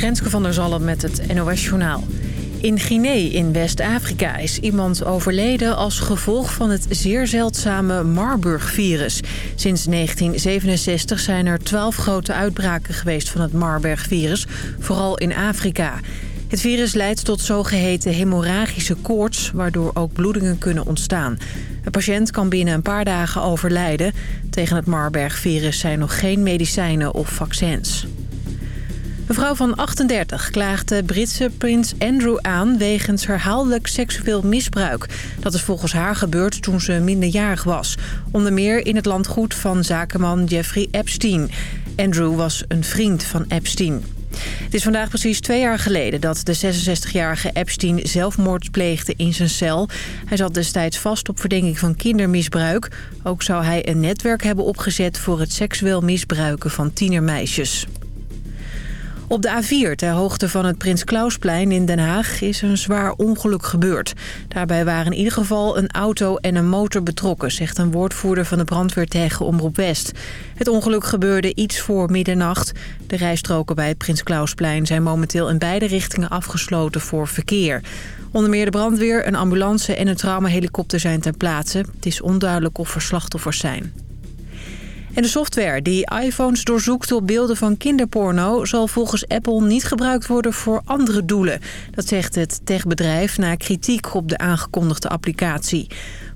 Renske van der Zalm met het NOS Journaal. In Guinea in West-Afrika is iemand overleden als gevolg van het zeer zeldzame Marburg-virus. Sinds 1967 zijn er twaalf grote uitbraken geweest van het Marburg-virus, vooral in Afrika. Het virus leidt tot zogeheten hemorragische koorts, waardoor ook bloedingen kunnen ontstaan. De patiënt kan binnen een paar dagen overlijden. Tegen het Marburg-virus zijn nog geen medicijnen of vaccins. Een vrouw van 38 klaagde Britse prins Andrew aan wegens herhaaldelijk seksueel misbruik. Dat is volgens haar gebeurd toen ze minderjarig was. Onder meer in het landgoed van zakenman Jeffrey Epstein. Andrew was een vriend van Epstein. Het is vandaag precies twee jaar geleden dat de 66-jarige Epstein zelfmoord pleegde in zijn cel. Hij zat destijds vast op verdenking van kindermisbruik. Ook zou hij een netwerk hebben opgezet voor het seksueel misbruiken van tienermeisjes. Op de A4, ter hoogte van het Prins Klausplein in Den Haag, is een zwaar ongeluk gebeurd. Daarbij waren in ieder geval een auto en een motor betrokken, zegt een woordvoerder van de brandweer tegen Omroep West. Het ongeluk gebeurde iets voor middernacht. De rijstroken bij het Prins Klausplein zijn momenteel in beide richtingen afgesloten voor verkeer. Onder meer de brandweer, een ambulance en een traumahelikopter zijn ter plaatse. Het is onduidelijk of er slachtoffers zijn. En de software die iPhones doorzoekt op beelden van kinderporno... zal volgens Apple niet gebruikt worden voor andere doelen. Dat zegt het techbedrijf na kritiek op de aangekondigde applicatie.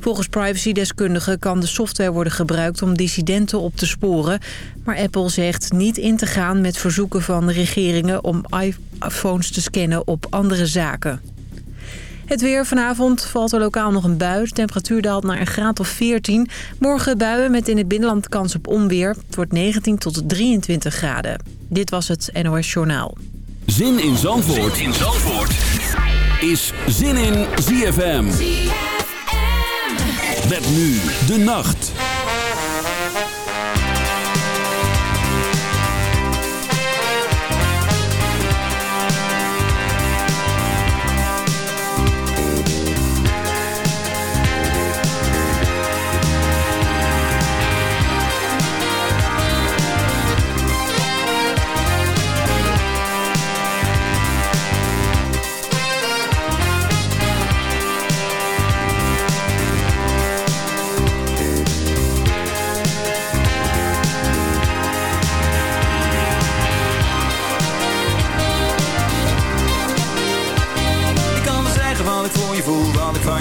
Volgens privacydeskundigen kan de software worden gebruikt om dissidenten op te sporen. Maar Apple zegt niet in te gaan met verzoeken van regeringen om iPhones te scannen op andere zaken. Het weer vanavond valt er lokaal nog een bui. De temperatuur daalt naar een graad of 14. Morgen buien met in het binnenland kans op onweer. Het wordt 19 tot 23 graden. Dit was het NOS Journaal. Zin in Zandvoort, zin in Zandvoort. is Zin in ZFM. ZFM. Met nu de nacht.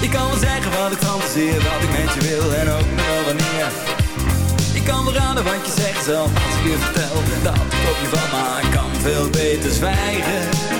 Ik kan wel zeggen wat ik fantaseer, wat ik met je wil en ook nog wel wanneer. Ik kan wel raden wat je zegt zelf als ik je vertel dat ik op je van, maar ik kan veel beter zwijgen.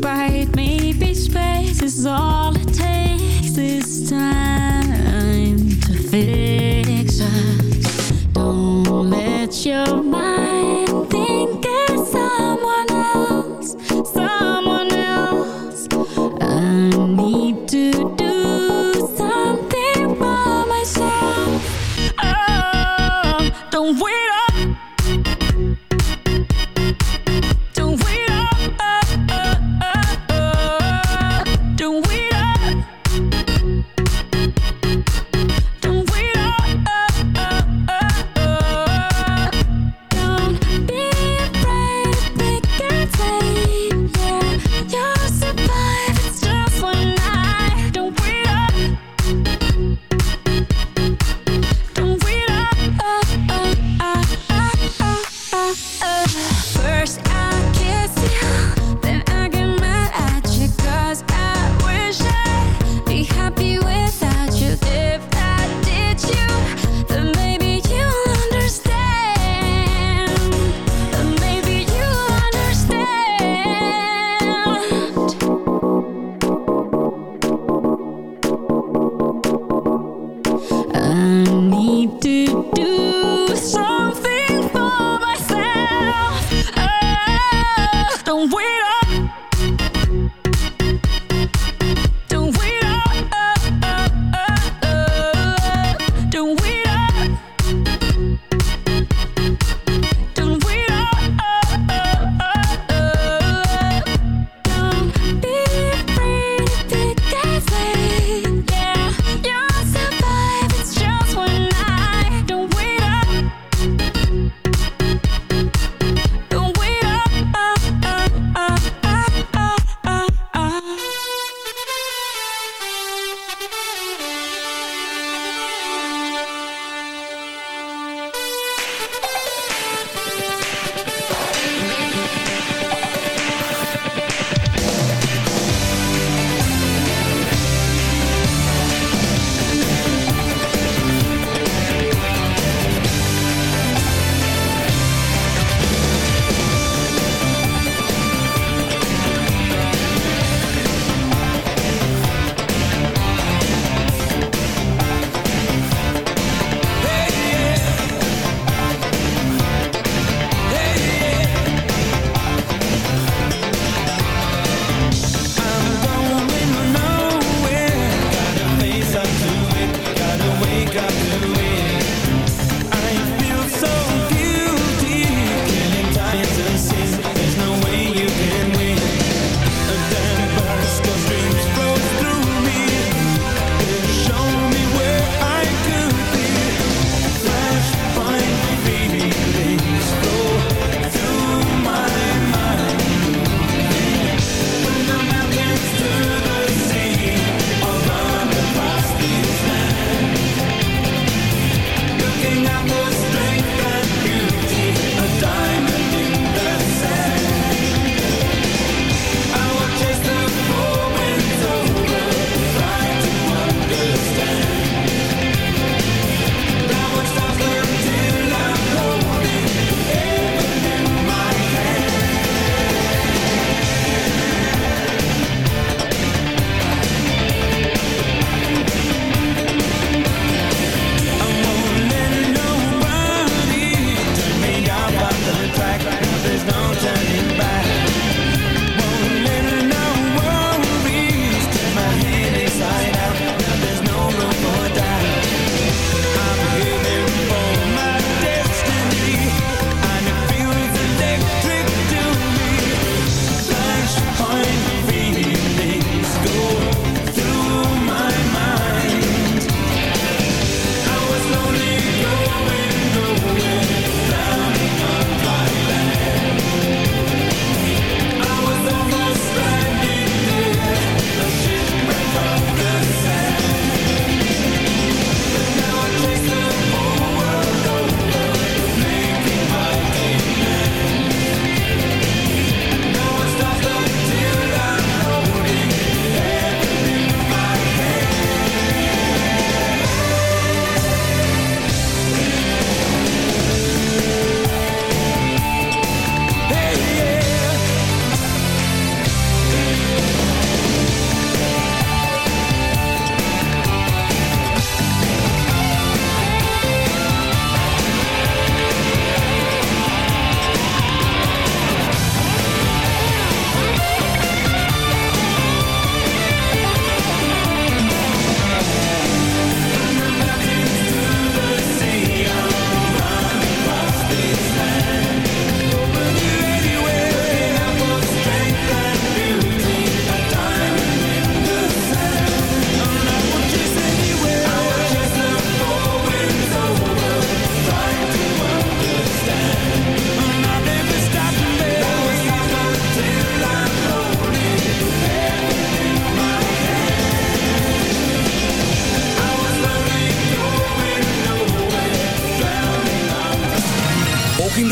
right. Maybe space is all it takes It's time to fix us. Don't let your mind.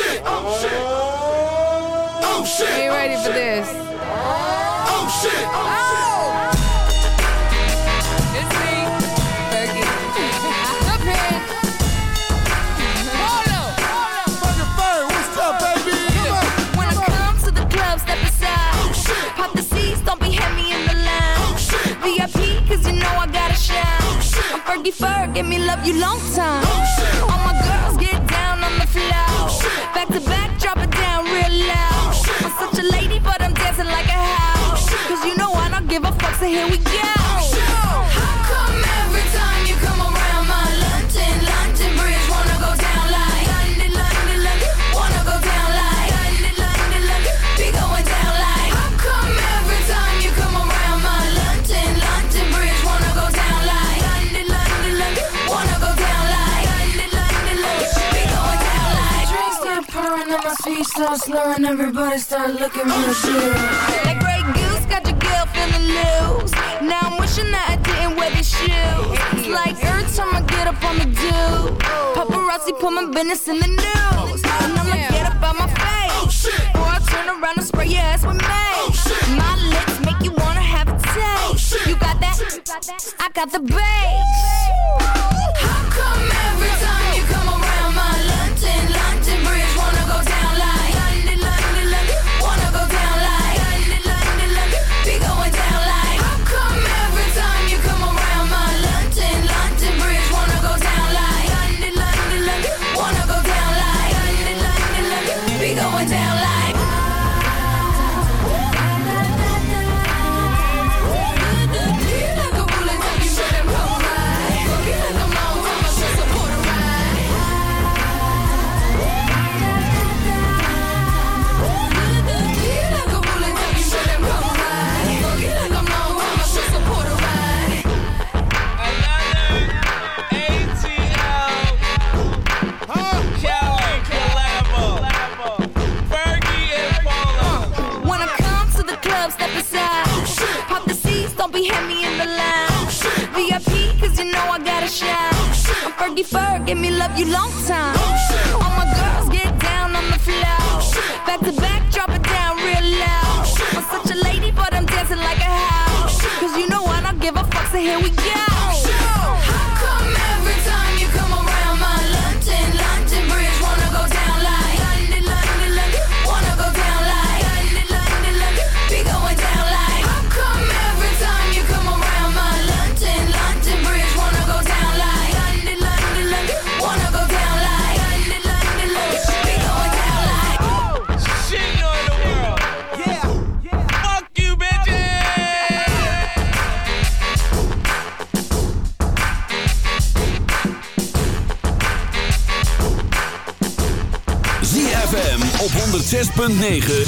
Shit! Oh shit! Oh shit! Are you oh ready for this? Oh shit! Oh! oh! It's me, Fergie. Up here. Hold up, hold up. What's up, baby? Come on! When I come to the club, step aside. Oh shit. Pop the seats, don't be heavy in the line. Oh shit! VIP, cause you know I gotta shine. shit. I'm Fergie Ferg, give me love you long time. Oh shit! All my girls so here we go. How come every time you come around my London, London Bridge wanna go down like London, London, London, wanna go down like London, London, London, be going down like How come every time you come around my London, London Bridge wanna go down like London, London, London, wanna go down like London, London, London, be going down like Drinks start pouring my feet start slurring, everybody start looking real shit. Wishing that I didn't wear these shoes. It's like every time I get up on the do, paparazzi put my business in the news. And I'ma get up out my face. Or I turn around and spray your ass with mace. My lips make you wanna have a taste. You got that? I got the bass. 106.9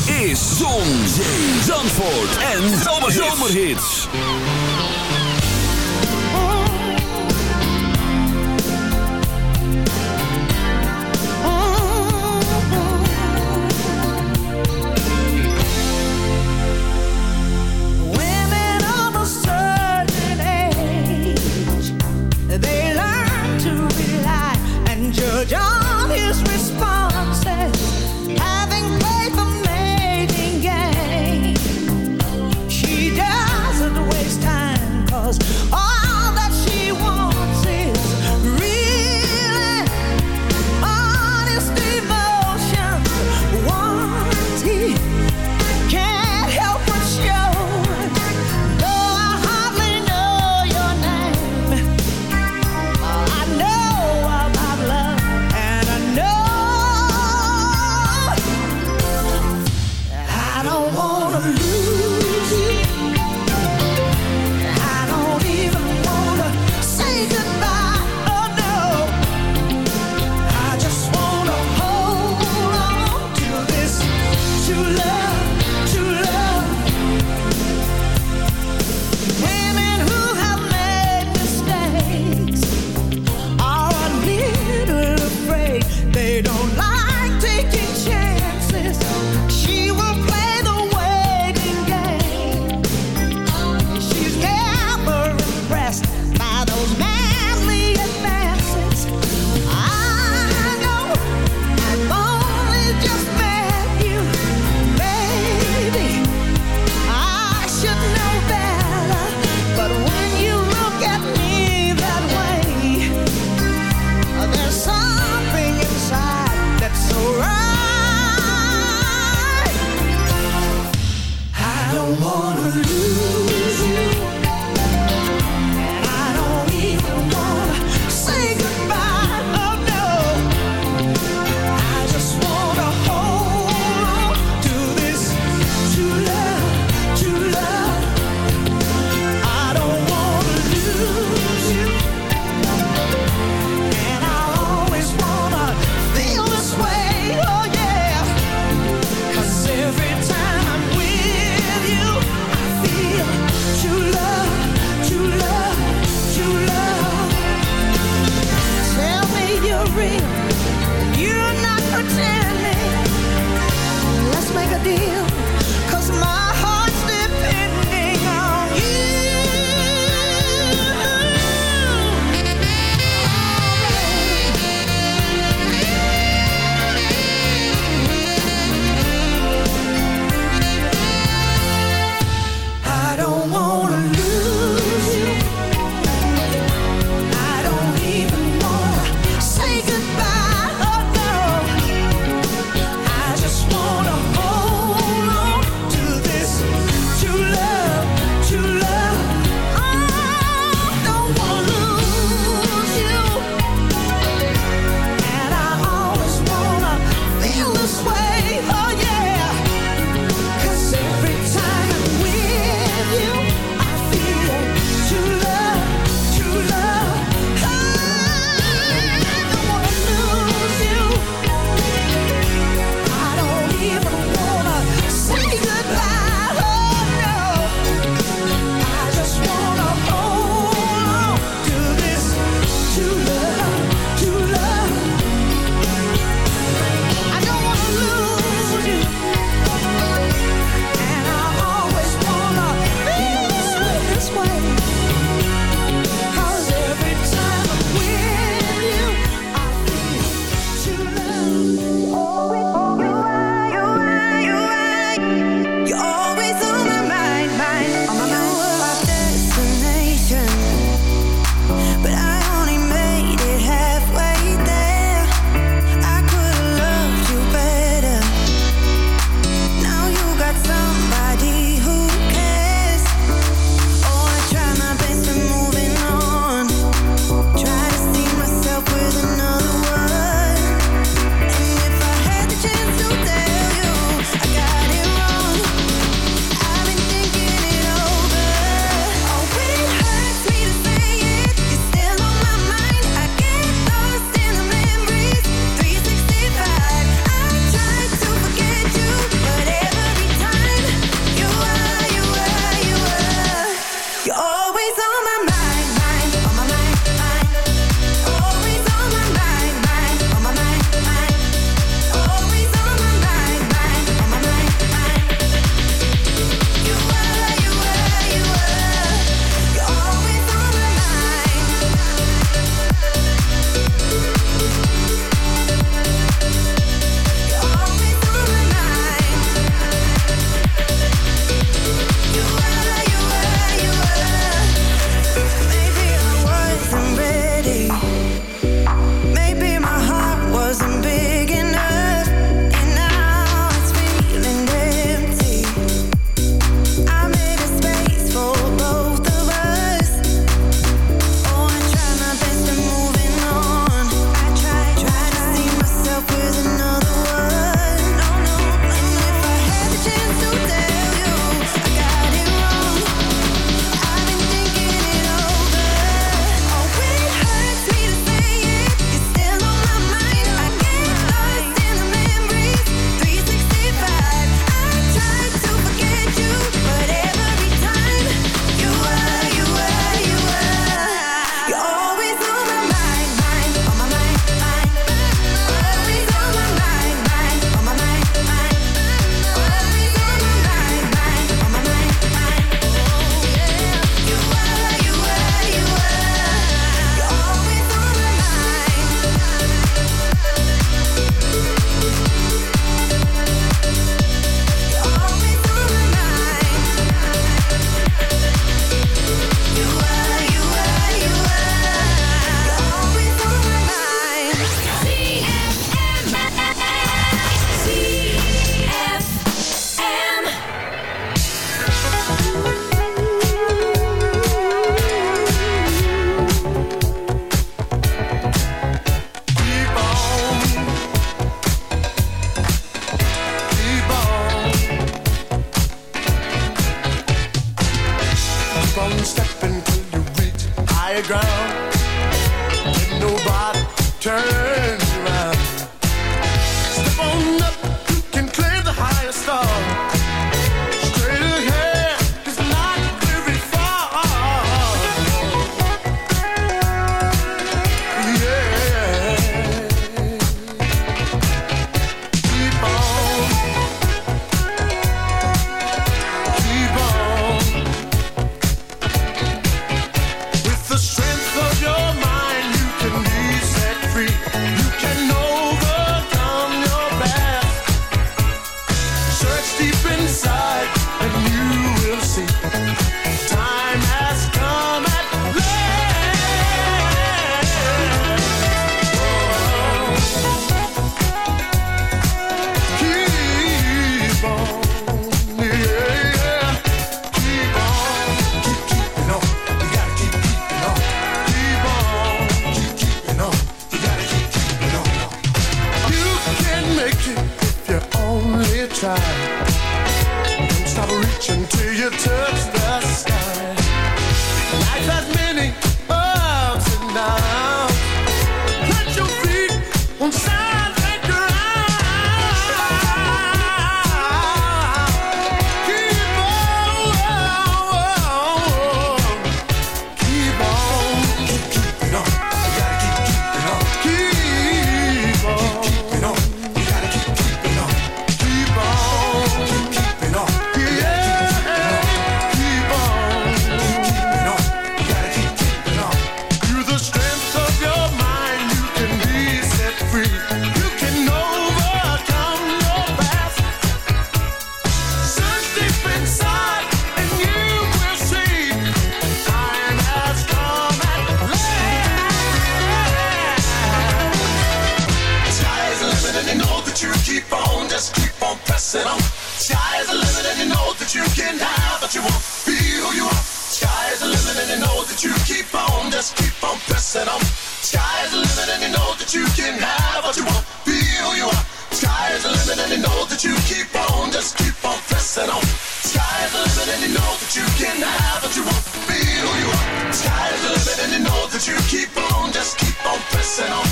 you keep on, just keep on pressing on.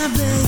I've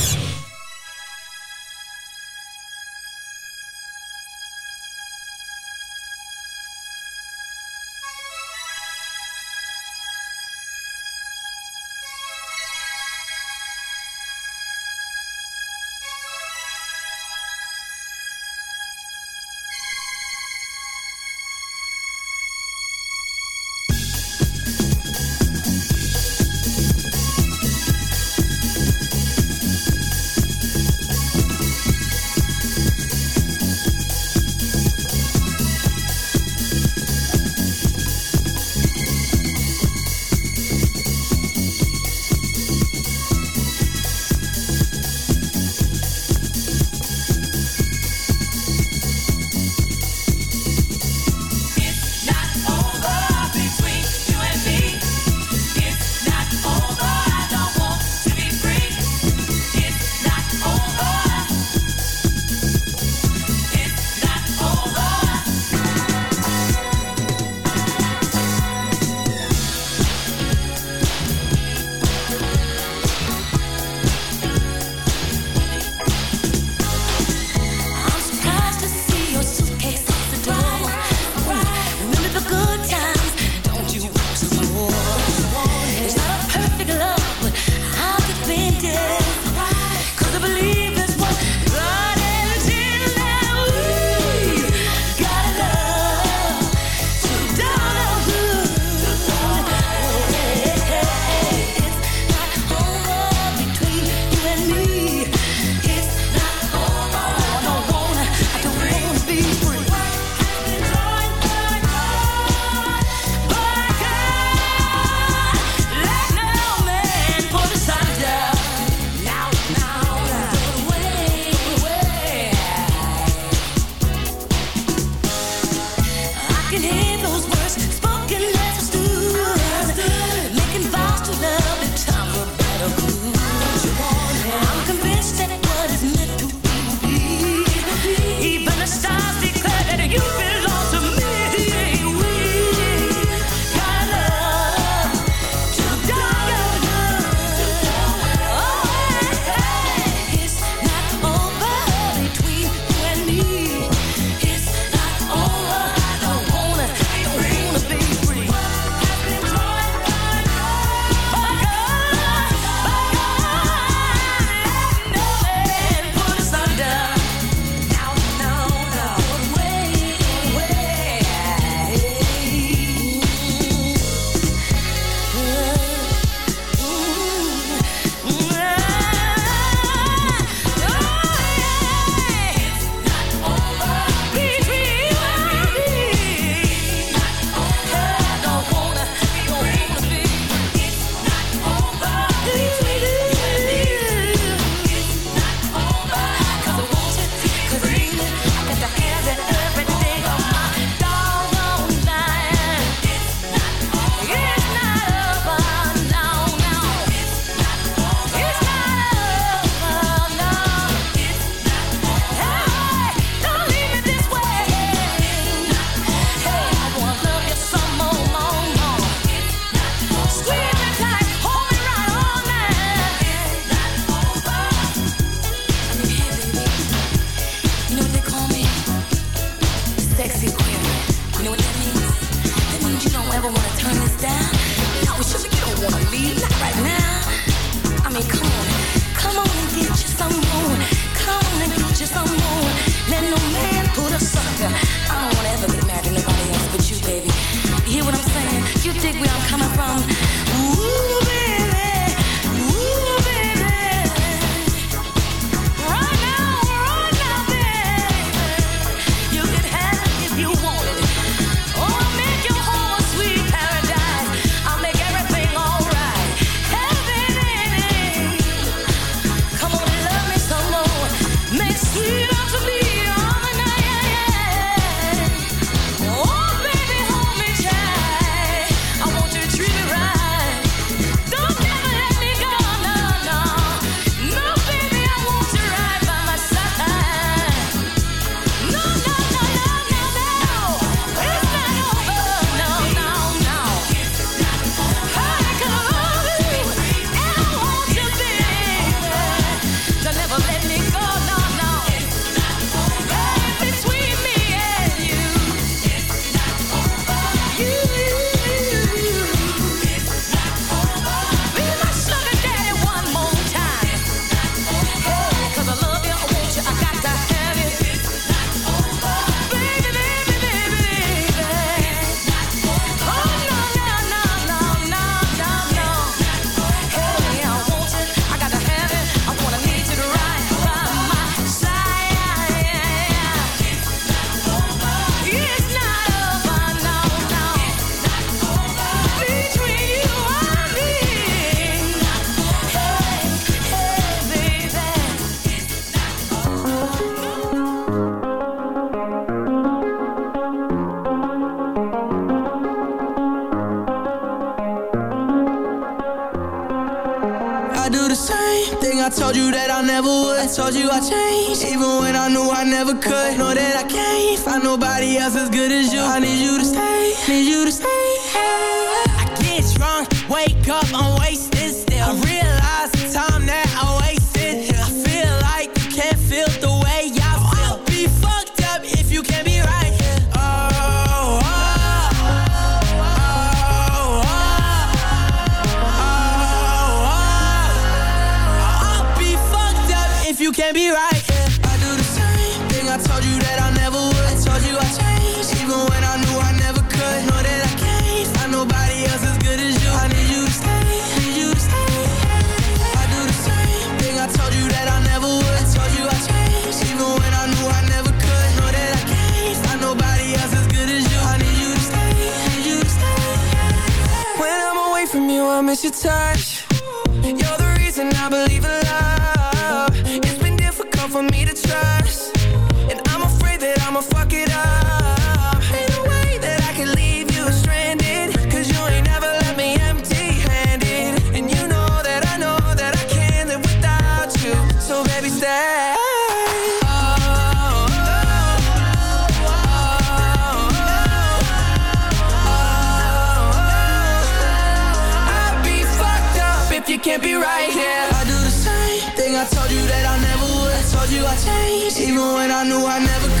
change Even when I knew I never could